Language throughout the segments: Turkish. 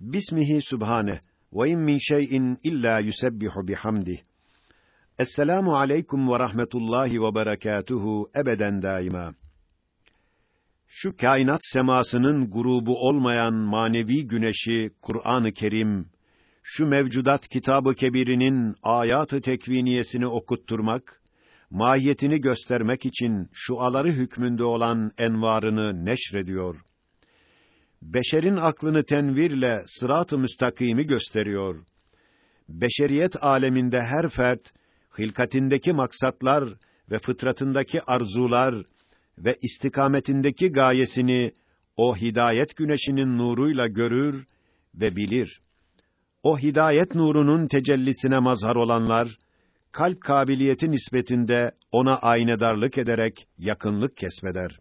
Bismihi Sübhane ve in min şey'in illa yusebbihu bihamdih. Esselamu aleyküm ve rahmetullahi ve berekatuhu ebeden daima. Şu kainat semasının grubu olmayan manevi güneşi Kur'an-ı Kerim şu mevcudat kitabı kebirinin ayatı tekviniyesini okutturmak, mahiyetini göstermek için şu aları hükmünde olan envarını neşrediyor. Beşerin aklını tenvirle sırat-ı müstakimi gösteriyor. Beşeriyet aleminde her fert, hilkatindeki maksatlar ve fıtratındaki arzular ve istikametindeki gayesini o hidayet güneşinin nuruyla görür ve bilir. O hidayet nurunun tecellisine mazhar olanlar, kalp kabiliyeti nispetinde ona aynedarlık ederek yakınlık kesbeder.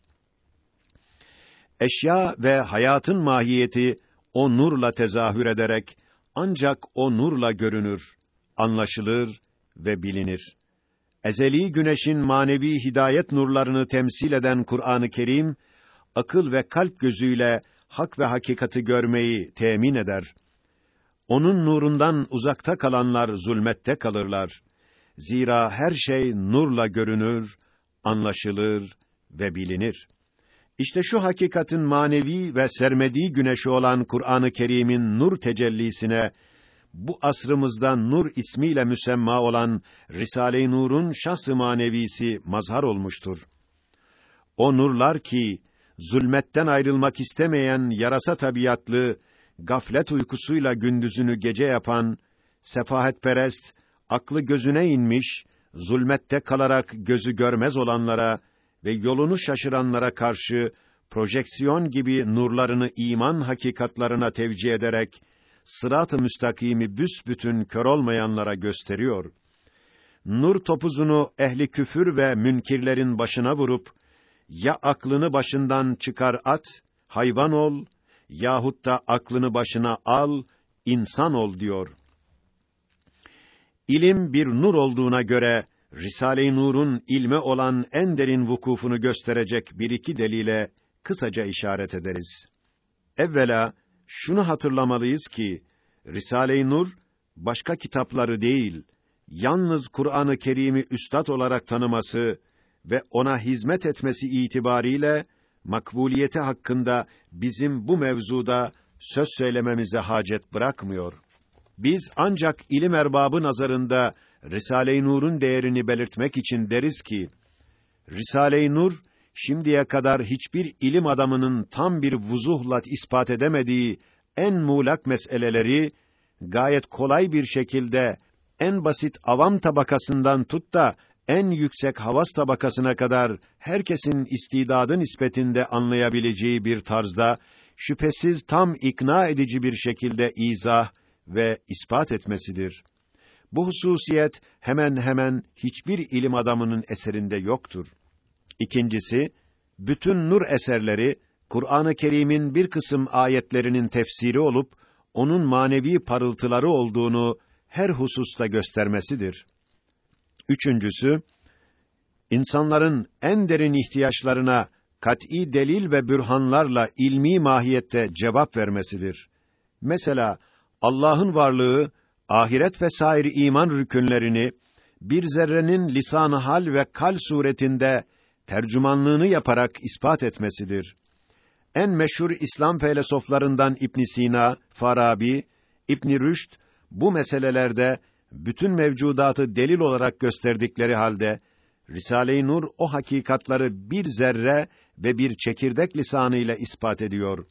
Eşya ve hayatın mahiyeti o nurla tezahür ederek ancak o nurla görünür, anlaşılır ve bilinir. Ezeli güneşin manevi hidayet nurlarını temsil eden Kur'an-ı Kerim akıl ve kalp gözüyle hak ve hakikati görmeyi temin eder. Onun nurundan uzakta kalanlar zulmette kalırlar. Zira her şey nurla görünür, anlaşılır ve bilinir. İşte şu hakikatin manevi ve sermediği güneşi olan Kur'an-ı Kerim'in nur tecellisine bu asrımızda Nur ismiyle müsemma olan Risale-i Nur'un şahs-ı manevisi mazhar olmuştur. O nurlar ki zulmetten ayrılmak istemeyen yarasa tabiatlı, gaflet uykusuyla gündüzünü gece yapan, sefahetperest, aklı gözüne inmiş, zulmette kalarak gözü görmez olanlara ve yolunu şaşıranlara karşı projeksiyon gibi nurlarını iman hakikatlarına tevcih ederek sırat-ı müstakimi büsbütün kör olmayanlara gösteriyor. Nur topuzunu ehli küfür ve münkirlerin başına vurup ya aklını başından çıkar at, hayvan ol yahut da aklını başına al, insan ol diyor. İlim bir nur olduğuna göre Risale-i Nur'un ilme olan en derin vukufunu gösterecek bir iki delile kısaca işaret ederiz. Evvela şunu hatırlamalıyız ki Risale-i Nur başka kitapları değil, yalnız Kur'an-ı Kerim'i üstad olarak tanıması ve ona hizmet etmesi itibariyle makbuliyeti hakkında bizim bu mevzuda söz söylememize hacet bırakmıyor. Biz ancak ilim erbabı nazarında Risale-i Nur'un değerini belirtmek için deriz ki Risale-i Nur şimdiye kadar hiçbir ilim adamının tam bir vuzuhla ispat edemediği en muğlak meseleleri gayet kolay bir şekilde en basit avam tabakasından tut da en yüksek havas tabakasına kadar herkesin istidadı nispetinde anlayabileceği bir tarzda şüphesiz tam ikna edici bir şekilde izah ve ispat etmesidir. Bu hususiyet hemen hemen hiçbir ilim adamının eserinde yoktur. İkincisi, bütün nur eserleri Kur'an-ı Kerim'in bir kısım ayetlerinin tefsiri olup onun manevi parıltıları olduğunu her hususta göstermesidir. Üçüncüsü, insanların en derin ihtiyaçlarına kat'î delil ve bürhanlarla ilmi mahiyette cevap vermesidir. Mesela Allah'ın varlığı, ahiret ve sair iman rükünlerini bir zerrenin lisan hal ve kal suretinde tercümanlığını yaparak ispat etmesidir. En meşhur İslam felsefelerinden İbn Sina, Farabi, İbn Rüşd bu meselelerde bütün mevcudatı delil olarak gösterdikleri halde Risale-i Nur o hakikatları bir zerre ve bir çekirdek lisanıyla ispat ediyor.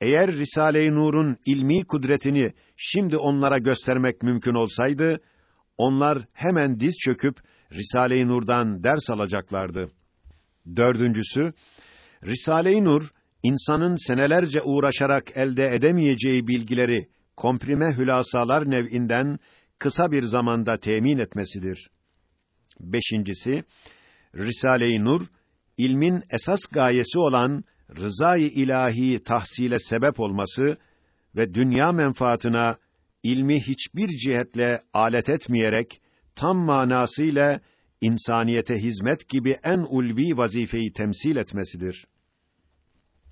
Eğer Risale-i Nur'un ilmi kudretini şimdi onlara göstermek mümkün olsaydı, onlar hemen diz çöküp Risale-i Nur'dan ders alacaklardı. Dördüncüsü, Risale-i Nur, insanın senelerce uğraşarak elde edemeyeceği bilgileri komprime hülasalar nev'inden kısa bir zamanda temin etmesidir. Beşincisi, Risale-i Nur, ilmin esas gayesi olan rızayı ilahi tahsile sebep olması ve dünya menfaatına ilmi hiçbir cihetle alet etmeyerek tam manasıyla insaniyete hizmet gibi en ulvi vazifeyi temsil etmesidir.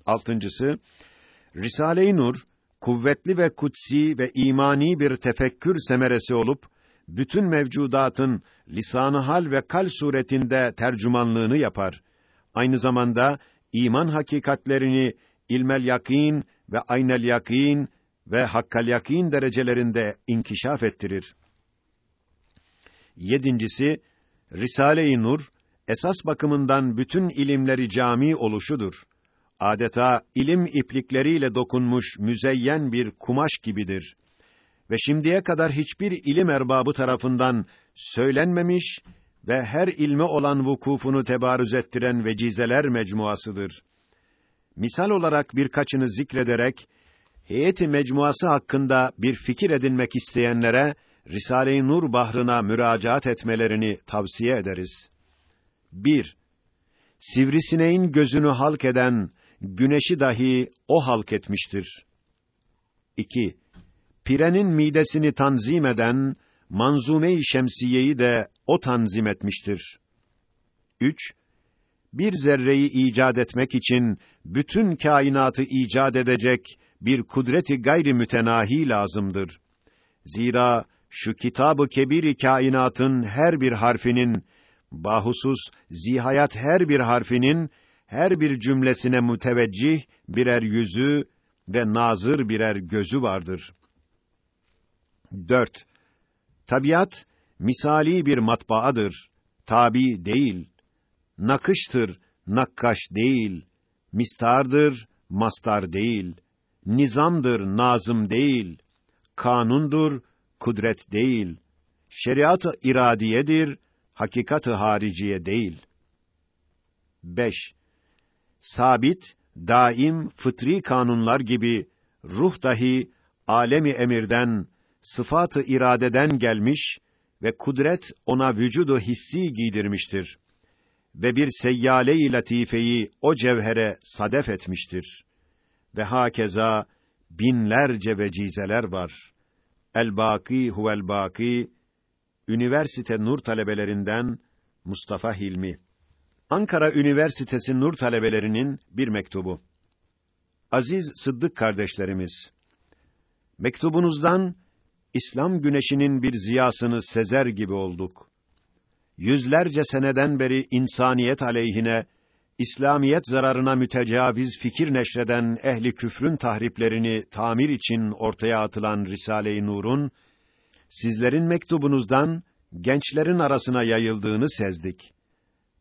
Altıncısı, Risale-i Nur, kuvvetli ve kutsi ve imani bir tefekkür semeresi olup bütün mevcudatın lisanı hal ve kal suretinde tercümanlığını yapar. Aynı zamanda iman hakikatlerini ilmel yakin ve aynel yakin ve hakkal yakin derecelerinde inkişaf ettirir. Yedincisi, Risale-i Nur, esas bakımından bütün ilimleri cami oluşudur. Adeta ilim iplikleriyle dokunmuş müzeyyen bir kumaş gibidir. Ve şimdiye kadar hiçbir ilim erbabı tarafından söylenmemiş ve her ilme olan vukufunu tebarüz ettiren vecizeler mecmuasıdır. Misal olarak birkaçını zikrederek, heyeti mecmuası hakkında bir fikir edinmek isteyenlere, Risale-i Nur bahrına müracaat etmelerini tavsiye ederiz. 1. Sivrisineğin gözünü halk eden, güneşi dahi o halk etmiştir. 2. Pirenin midesini tanzim eden, manzume-i şemsiyeyi de o tanzim etmiştir. 3. Bir zerreyi icat etmek için bütün kainatı icat edecek bir kudreti gayri mütenahi lazımdır. Zira şu kitabı kebiri kainatın her bir harfinin bahusus zihayat her bir harfinin her bir cümlesine müteveccih birer yüzü ve nazır birer gözü vardır. 4. Tabiat misali bir matbaadır, tabi değil. Nakıştır, nakkaş değil. Mistardır, mastar değil. Nizamdır, nazım değil. Kanundur, kudret değil. Şeriat-ı iradiyedir, hakikat-ı hariciye değil. 5. Sabit, daim, fıtri kanunlar gibi ruh dahi alemi emirden, sıfatı iradeden gelmiş ve kudret ona vücudu hissi giydirmiştir ve bir seyyale-i latifeyi o cevhere sadef etmiştir. Ve hakeza binlerce vecizeler var. El-Baki huvel-Baki, Üniversite Nur talebelerinden Mustafa Hilmi. Ankara Üniversitesi Nur talebelerinin bir mektubu. Aziz Sıddık kardeşlerimiz, mektubunuzdan İslam güneşinin bir ziyasını sezer gibi olduk. Yüzlerce seneden beri insaniyet aleyhine, İslamiyet zararına mütecaviz fikir neşreden ehli küfrün tahriplerini tamir için ortaya atılan Risale-i Nur'un sizlerin mektubunuzdan gençlerin arasına yayıldığını sezdik.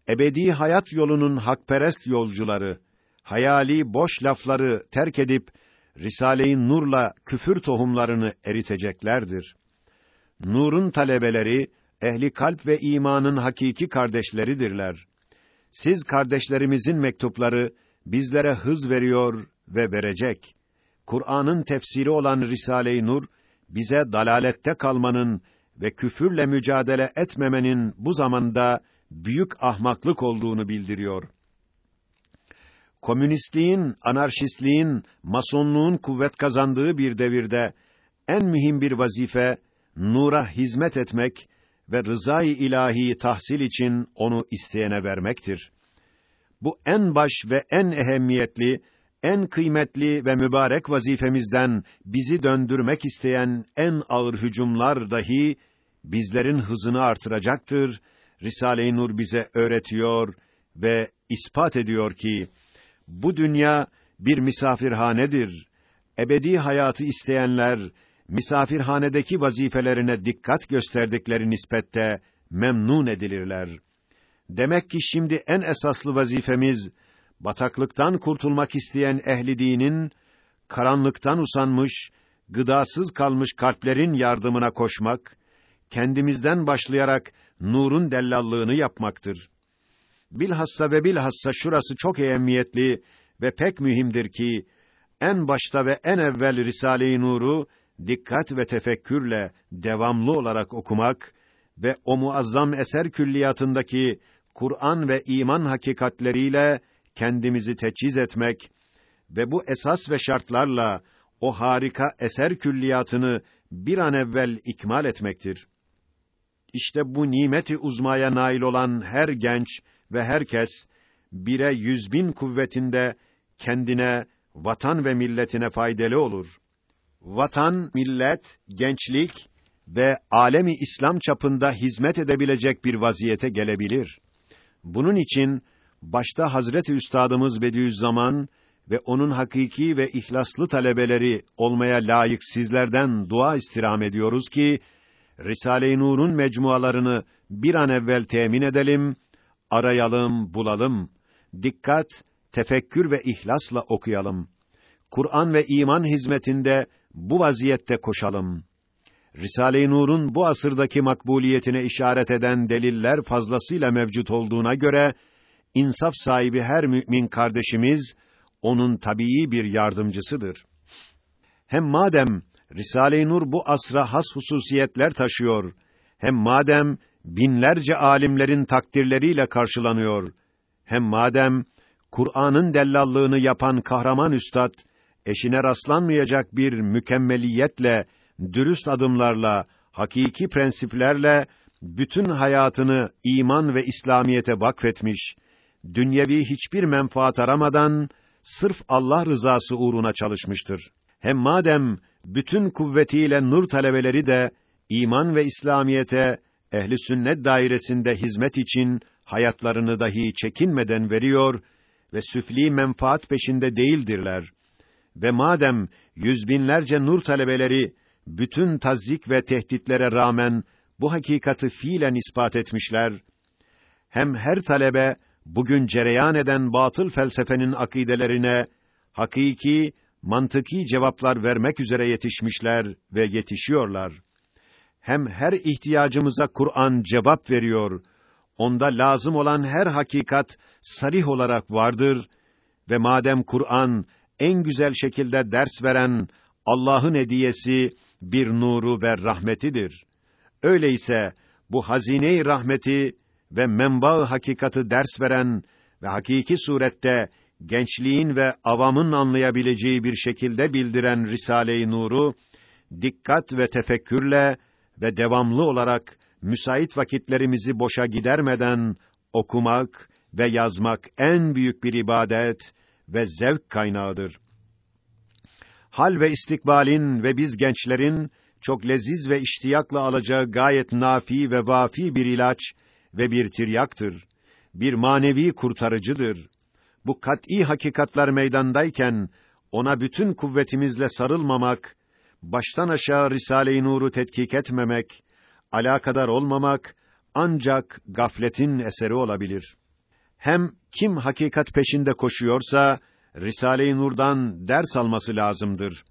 Ebedi hayat yolunun hakperest yolcuları hayali boş lafları terk edip Risale-i Nur'la küfür tohumlarını eriteceklerdir. Nur'un talebeleri ehli kalp ve imanın hakiki kardeşleridirler. Siz kardeşlerimizin mektupları bizlere hız veriyor ve verecek. Kur'an'ın tefsiri olan Risale-i Nur bize dalalette kalmanın ve küfürle mücadele etmemenin bu zamanda büyük ahmaklık olduğunu bildiriyor komünistliğin, anarşistliğin, masonluğun kuvvet kazandığı bir devirde en mühim bir vazife nura hizmet etmek ve rızayı ilahiyi tahsil için onu isteyene vermektir. Bu en baş ve en ehemmiyetli, en kıymetli ve mübarek vazifemizden bizi döndürmek isteyen en ağır hücumlar dahi bizlerin hızını artıracaktır. Risale-i Nur bize öğretiyor ve ispat ediyor ki bu dünya bir misafirhanedir. Ebedi hayatı isteyenler misafirhanedeki vazifelerine dikkat gösterdikleri nispette memnun edilirler. Demek ki şimdi en esaslı vazifemiz bataklıktan kurtulmak isteyen ehli dinin karanlıktan usanmış, gıdasız kalmış kalplerin yardımına koşmak, kendimizden başlayarak nurun dellallığını yapmaktır. Bilhassa ve bilhassa şurası çok ehemmiyetli ve pek mühimdir ki en başta ve en evvel Risale-i Nur'u dikkat ve tefekkürle devamlı olarak okumak ve o muazzam eser külliyatındaki Kur'an ve iman hakikatleriyle kendimizi teçhiz etmek ve bu esas ve şartlarla o harika eser külliyatını bir an evvel ikmal etmektir. İşte bu nimeti uzmaya nail olan her genç ve herkes bire yüz bin kuvvetinde kendine, vatan ve milletine faydalı olur. vatan, millet, gençlik ve alemi İslam çapında hizmet edebilecek bir vaziyete gelebilir. Bunun için başta Hazreti Üstadımız Bediüzzaman ve onun hakiki ve ihlaslı talebeleri olmaya layık sizlerden dua istirham ediyoruz ki Risale-i Nur'un mecmualarını bir an evvel temin edelim, arayalım, bulalım. Dikkat, tefekkür ve ihlasla okuyalım. Kur'an ve iman hizmetinde bu vaziyette koşalım. Risale-i Nur'un bu asırdaki makbuliyetine işaret eden deliller fazlasıyla mevcut olduğuna göre insaf sahibi her mümin kardeşimiz onun tabii bir yardımcısıdır. Hem madem Risale-i Nur bu asra has hususiyetler taşıyor, hem madem binlerce alimlerin takdirleriyle karşılanıyor, hem madem Kur'an'ın dellallığını yapan kahraman üstad eşine rastlanmayacak bir mükemmeliyetle, dürüst adımlarla, hakiki prensiplerle bütün hayatını iman ve İslamiyete vakfetmiş, dünyevi hiçbir menfaat aramadan sırf Allah rızası uğruna çalışmıştır. Hem madem bütün kuvvetiyle nur talebeleri de iman ve İslamiyete ehli sünnet dairesinde hizmet için hayatlarını dahi çekinmeden veriyor ve süfli menfaat peşinde değildirler. Ve madem yüz binlerce nur talebeleri bütün tazzik ve tehditlere rağmen bu hakikati fiilen ispat etmişler, hem her talebe bugün cereyan eden batıl felsefenin akidelerine hakiki, mantıki cevaplar vermek üzere yetişmişler ve yetişiyorlar. Hem her ihtiyacımıza Kur'an cevap veriyor, onda lazım olan her hakikat sarih olarak vardır ve madem Kur'an en güzel şekilde ders veren Allah'ın hediyesi bir nuru ve rahmetidir. Öyleyse bu hazine-i rahmeti ve menba hakikati ders veren ve hakiki surette gençliğin ve avamın anlayabileceği bir şekilde bildiren Risale-i Nur'u dikkat ve tefekkürle ve devamlı olarak müsait vakitlerimizi boşa gidermeden okumak ve yazmak en büyük bir ibadet ve zevk kaynağıdır. Hal ve istikbalin ve biz gençlerin çok leziz ve iştiyakla alacağı gayet nafi ve vafi bir ilaç ve bir tiryaktır. Bir manevi kurtarıcıdır. Bu kat'î hakikatler meydandayken ona bütün kuvvetimizle sarılmamak, baştan aşağı Risale-i Nur'u tetkik etmemek, alakadar olmamak ancak gafletin eseri olabilir. Hem kim hakikat peşinde koşuyorsa Risale-i Nur'dan ders alması lazımdır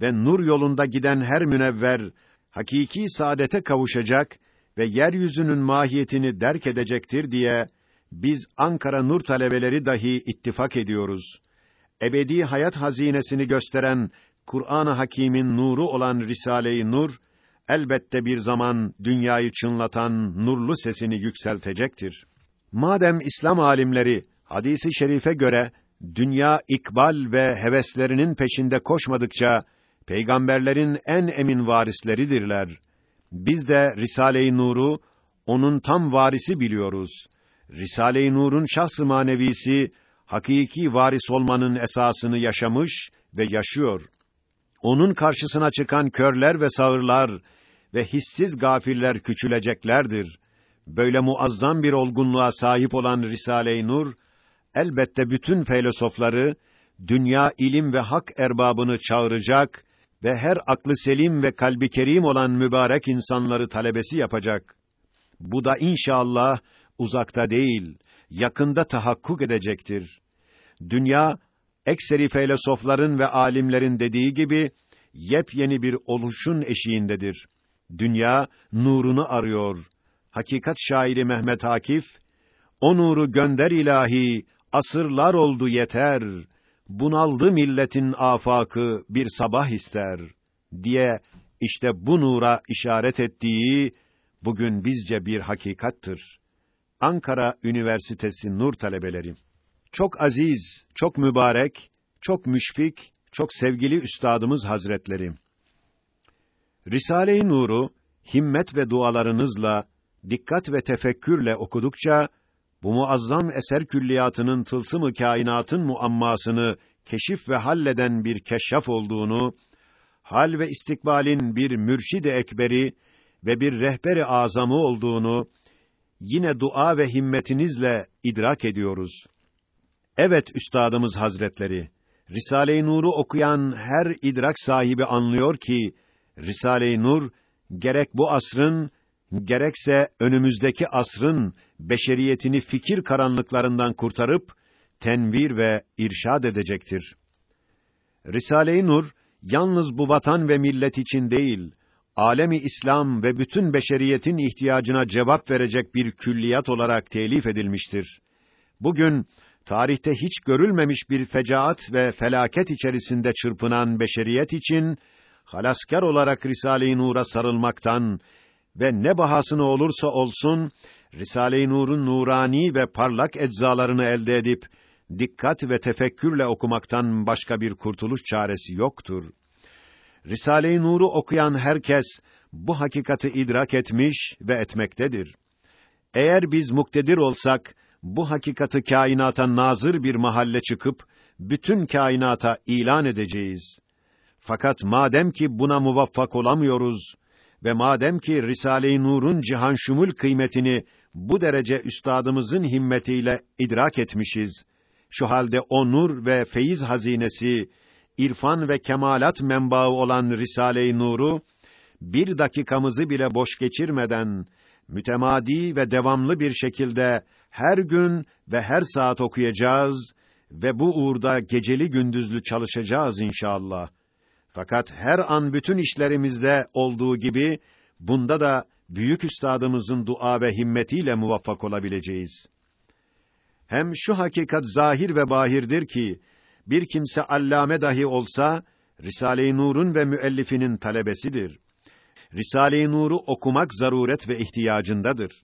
ve nur yolunda giden her münevver hakiki saadete kavuşacak ve yeryüzünün mahiyetini derk edecektir diye biz Ankara Nur talebeleri dahi ittifak ediyoruz. Ebedi hayat hazinesini gösteren Kur'an-ı Hakîm'in nuru olan Risale-i Nur elbette bir zaman dünyayı çınlatan nurlu sesini yükseltecektir. Madem İslam alimleri hadisi şerife göre dünya ikbal ve heveslerinin peşinde koşmadıkça peygamberlerin en emin varisleridirler. Biz de Risale-i Nur'u onun tam varisi biliyoruz. Risale-i Nur'un şahs-ı manevisi hakiki varis olmanın esasını yaşamış ve yaşıyor. Onun karşısına çıkan körler ve sağırlar ve hissiz gafiller küçüleceklerdir. Böyle muazzam bir olgunluğa sahip olan Risale-i Nur elbette bütün filozofları dünya ilim ve hak erbabını çağıracak ve her aklı selim ve kalbi kerim olan mübarek insanları talebesi yapacak. Bu da inşallah uzakta değil, yakında tahakkuk edecektir. Dünya ekseri filozofların ve alimlerin dediği gibi yepyeni bir oluşun eşiğindedir. Dünya nurunu arıyor. Hakikat şairi Mehmet Akif, o nuru gönder ilahi, asırlar oldu yeter bunaldı milletin afakı bir sabah ister diye işte bu nura işaret ettiği bugün bizce bir hakikattır. Ankara Üniversitesi Nur talebeleri çok aziz, çok mübarek, çok müşfik, çok sevgili üstadımız Hazretleri. Risale-i Nur'u himmet ve dualarınızla, dikkat ve tefekkürle okudukça bu muazzam eser külliyatının tılsımı kainatın muammasını keşif ve halleden bir keşşaf olduğunu, hal ve istikbalin bir mürşid-i ekberi ve bir rehber-i azamı olduğunu yine dua ve himmetinizle idrak ediyoruz. Evet üstadımız hazretleri, Risale-i Nur'u okuyan her idrak sahibi anlıyor ki Risale-i Nur gerek bu asrın gerekse önümüzdeki asrın beşeriyetini fikir karanlıklarından kurtarıp tenvir ve irşad edecektir. Risale-i Nur yalnız bu vatan ve millet için değil, alemi İslam ve bütün beşeriyetin ihtiyacına cevap verecek bir külliyat olarak telif edilmiştir. Bugün tarihte hiç görülmemiş bir fecaat ve felaket içerisinde çırpınan beşeriyet için halaskar olarak Risale-i Nur'a sarılmaktan ve ne bahasına olursa olsun Risale-i Nur'un nurani ve parlak eczalarını elde edip dikkat ve tefekkürle okumaktan başka bir kurtuluş çaresi yoktur. Risale-i Nur'u okuyan herkes bu hakikati idrak etmiş ve etmektedir. Eğer biz muktedir olsak bu hakikati kainata nazır bir mahalle çıkıp bütün kainata ilan edeceğiz. Fakat madem ki buna muvaffak olamıyoruz ve madem ki Risale-i Nur'un cihan şumul kıymetini bu derece üstadımızın himmetiyle idrak etmişiz. Şu halde o nur ve feyiz hazinesi, irfan ve kemalat menbaı olan Risale-i Nur'u bir dakikamızı bile boş geçirmeden mütemadi ve devamlı bir şekilde her gün ve her saat okuyacağız ve bu uğurda geceli gündüzlü çalışacağız inşallah. Fakat her an bütün işlerimizde olduğu gibi bunda da büyük üstadımızın dua ve himmetiyle muvaffak olabileceğiz. Hem şu hakikat zahir ve bahirdir ki bir kimse allame dahi olsa Risale-i Nur'un ve müellifinin talebesidir. Risale-i Nur'u okumak zaruret ve ihtiyacındadır.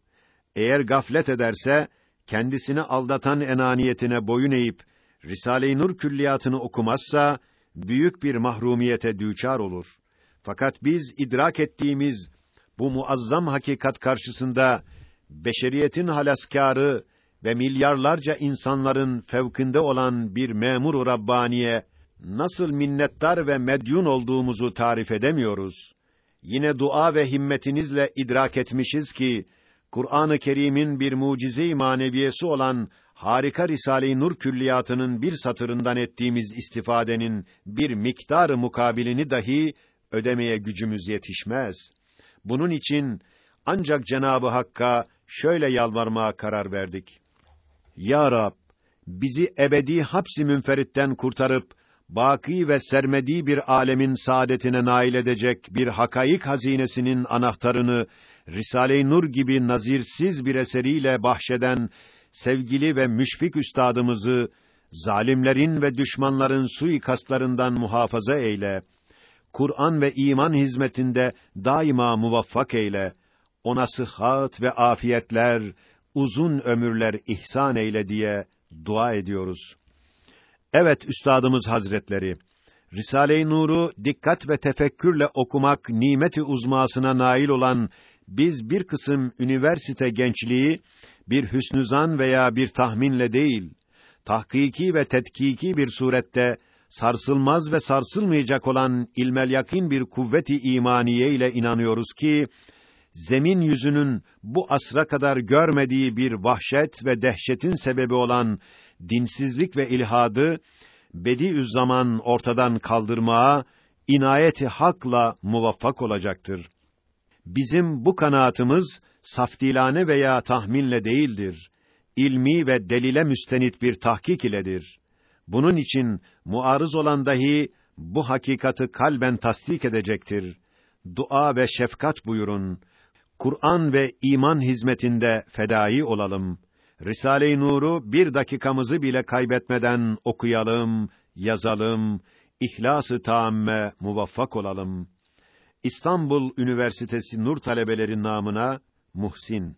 Eğer gaflet ederse kendisini aldatan enaniyetine boyun eğip Risale-i Nur külliyatını okumazsa büyük bir mahrumiyete düçar olur. Fakat biz idrak ettiğimiz bu muazzam hakikat karşısında beşeriyetin halaskarı ve milyarlarca insanların fevkinde olan bir memur Rabbaniye nasıl minnettar ve medyun olduğumuzu tarif edemiyoruz. Yine dua ve himmetinizle idrak etmişiz ki Kur'an-ı Kerim'in bir mucize-i maneviyesi olan harika Risale-i Nur külliyatının bir satırından ettiğimiz istifadenin bir miktarı mukabilini dahi ödemeye gücümüz yetişmez. Bunun için ancak Cenabı Hakk'a şöyle yalvarmaya karar verdik. Ya Rab, bizi ebedi hapsi münferitten kurtarıp baki ve sermedi bir alemin saadetine nail edecek bir hakaik hazinesinin anahtarını Risale-i Nur gibi nazirsiz bir eseriyle bahşeden sevgili ve müşfik üstadımızı zalimlerin ve düşmanların suikastlarından muhafaza eyle. Kur'an ve iman hizmetinde daima muvaffak eyle. Ona sıhhat ve afiyetler, uzun ömürler ihsan eyle diye dua ediyoruz. Evet üstadımız Hazretleri, Risale-i Nur'u dikkat ve tefekkürle okumak nimeti uzmasına nail olan biz bir kısım üniversite gençliği bir hüsnüzan veya bir tahminle değil, tahkiki ve tetkiki bir surette sarsılmaz ve sarsılmayacak olan ilmel yakin bir kuvveti imaniye ile inanıyoruz ki zemin yüzünün bu asra kadar görmediği bir vahşet ve dehşetin sebebi olan dinsizlik ve ilhadı bediüzzaman ortadan kaldırmaya inayeti hakla muvaffak olacaktır. Bizim bu kanaatımız saftilane veya tahminle değildir. İlmi ve delile müstenit bir tahkik iledir. Bunun için muarız olan dahi bu hakikati kalben tasdik edecektir. Dua ve şefkat buyurun. Kur'an ve iman hizmetinde fedai olalım. Risale-i Nur'u bir dakikamızı bile kaybetmeden okuyalım, yazalım, ihlas-ı taamme muvaffak olalım. İstanbul Üniversitesi Nur talebeleri namına Muhsin